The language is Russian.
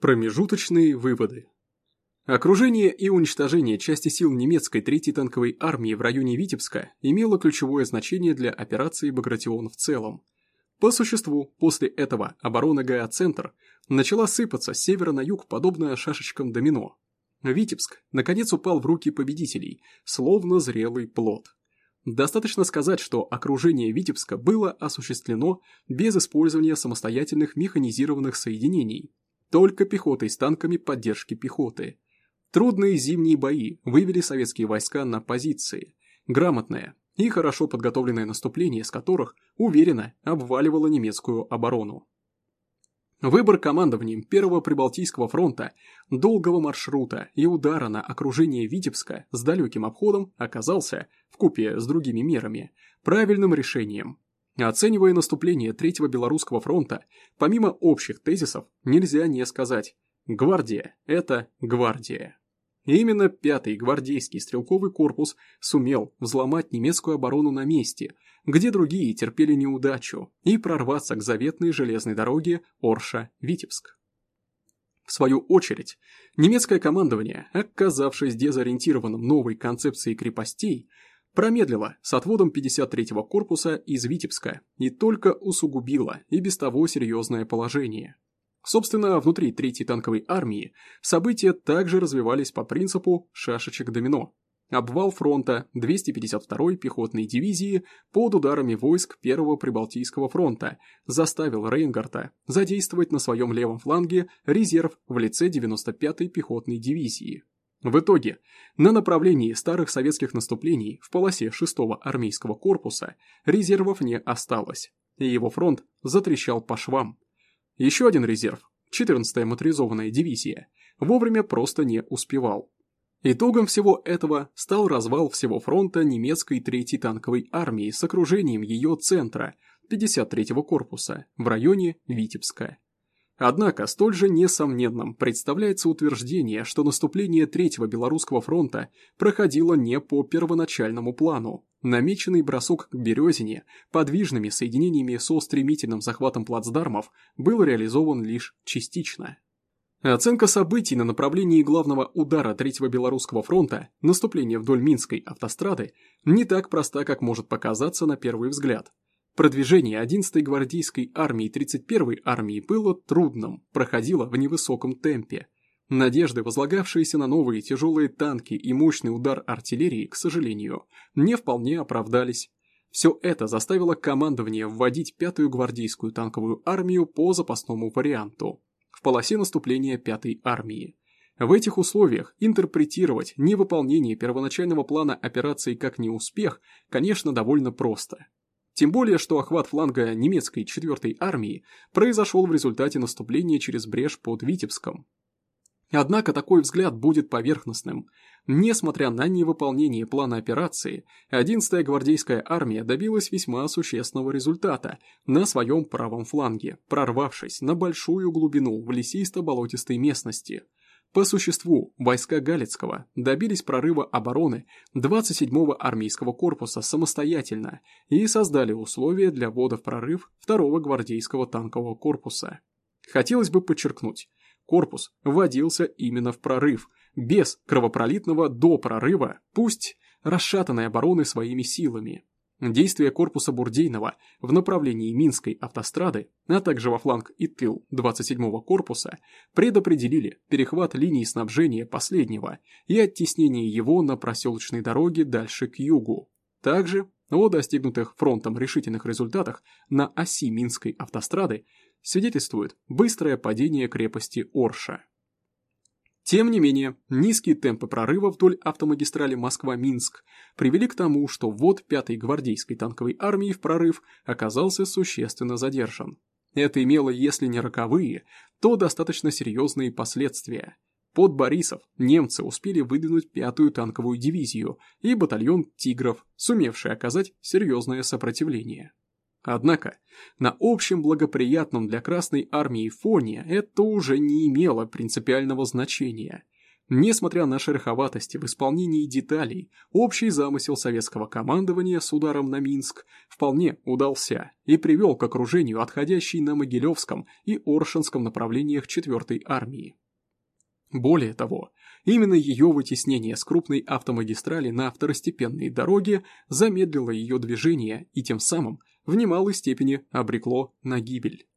Промежуточные выводы. Окружение и уничтожение части сил немецкой третьей танковой армии в районе Витебска имело ключевое значение для операции «Багратион» в целом. По существу, после этого оборона ГА-центр начала сыпаться с севера на юг, подобно шашечкам домино. Витебск, наконец, упал в руки победителей, словно зрелый плод. Достаточно сказать, что окружение Витебска было осуществлено без использования самостоятельных механизированных соединений, только пехотой с танками поддержки пехоты. Трудные зимние бои вывели советские войска на позиции. Грамотное и хорошо подготовленное наступление, с которых, уверенно, обваливало немецкую оборону. Выбор командованием Первого Прибалтийского фронта, долгого маршрута и удара на окружение Витебска с далеким обходом оказался, вкупе с другими мерами, правильным решением, Оценивая наступление Третьего Белорусского фронта, помимо общих тезисов, нельзя не сказать «Гвардия – это гвардия». И именно пятый гвардейский стрелковый корпус сумел взломать немецкую оборону на месте, где другие терпели неудачу, и прорваться к заветной железной дороге Орша-Витебск. В свою очередь, немецкое командование, оказавшись дезориентированным новой концепцией крепостей, промедлила с отводом 53-го корпуса из Витебска и только усугубила и без того серьезное положение. Собственно, внутри 3-й танковой армии события также развивались по принципу шашечек-домино. Обвал фронта 252-й пехотной дивизии под ударами войск 1-го Прибалтийского фронта заставил Рейнгарта задействовать на своем левом фланге резерв в лице 95-й пехотной дивизии. В итоге, на направлении старых советских наступлений в полосе 6-го армейского корпуса резервов не осталось, и его фронт затрещал по швам. Еще один резерв, 14-я моторизованная дивизия, вовремя просто не успевал. Итогом всего этого стал развал всего фронта немецкой 3-й танковой армии с окружением ее центра, 53-го корпуса, в районе Витебска. Однако столь же несомненным представляется утверждение, что наступление Третьего Белорусского фронта проходило не по первоначальному плану. Намеченный бросок к Березине подвижными соединениями со стремительным захватом плацдармов был реализован лишь частично. Оценка событий на направлении главного удара Третьего Белорусского фронта, наступления вдоль Минской автострады, не так проста, как может показаться на первый взгляд. Продвижение 11-й гвардейской армии и 31-й армии было трудным, проходило в невысоком темпе. Надежды, возлагавшиеся на новые тяжелые танки и мощный удар артиллерии, к сожалению, не вполне оправдались. Все это заставило командование вводить 5-ю гвардейскую танковую армию по запасному варианту в полосе наступления 5-й армии. В этих условиях интерпретировать невыполнение первоначального плана операции как неуспех, конечно, довольно просто. Тем более, что охват фланга немецкой 4-й армии произошел в результате наступления через брешь под Витебском. Однако такой взгляд будет поверхностным. Несмотря на невыполнение плана операции, 11-я гвардейская армия добилась весьма существенного результата на своем правом фланге, прорвавшись на большую глубину в лесисто-болотистой местности – по существу, войска Галицкого добились прорыва обороны 27-го армейского корпуса самостоятельно и создали условия для ввода в прорыв 2-го гвардейского танкового корпуса. Хотелось бы подчеркнуть, корпус вводился именно в прорыв, без кровопролитного до прорыва, пусть расшатанной обороны своими силами. Действия корпуса Бурдейного в направлении Минской автострады, а также во фланг и тыл 27-го корпуса предопределили перехват линии снабжения последнего и оттеснение его на проселочной дороге дальше к югу. Также о достигнутых фронтом решительных результатах на оси Минской автострады свидетельствует быстрое падение крепости Орша. Тем не менее, низкие темпы прорыва вдоль автомагистрали Москва-Минск привели к тому, что ввод 5-й гвардейской танковой армии в прорыв оказался существенно задержан. Это имело, если не роковые, то достаточно серьезные последствия. Под Борисов немцы успели выдвинуть пятую танковую дивизию и батальон «Тигров», сумевший оказать серьезное сопротивление. Однако, на общем благоприятном для Красной Армии фоне это уже не имело принципиального значения. Несмотря на шероховатости в исполнении деталей, общий замысел советского командования с ударом на Минск вполне удался и привел к окружению отходящей на Могилевском и Оршинском направлениях 4-й армии. Более того, именно ее вытеснение с крупной автомагистрали на второстепенные дороги замедлило ее движение и тем самым в немалой степени обрекло на гибель.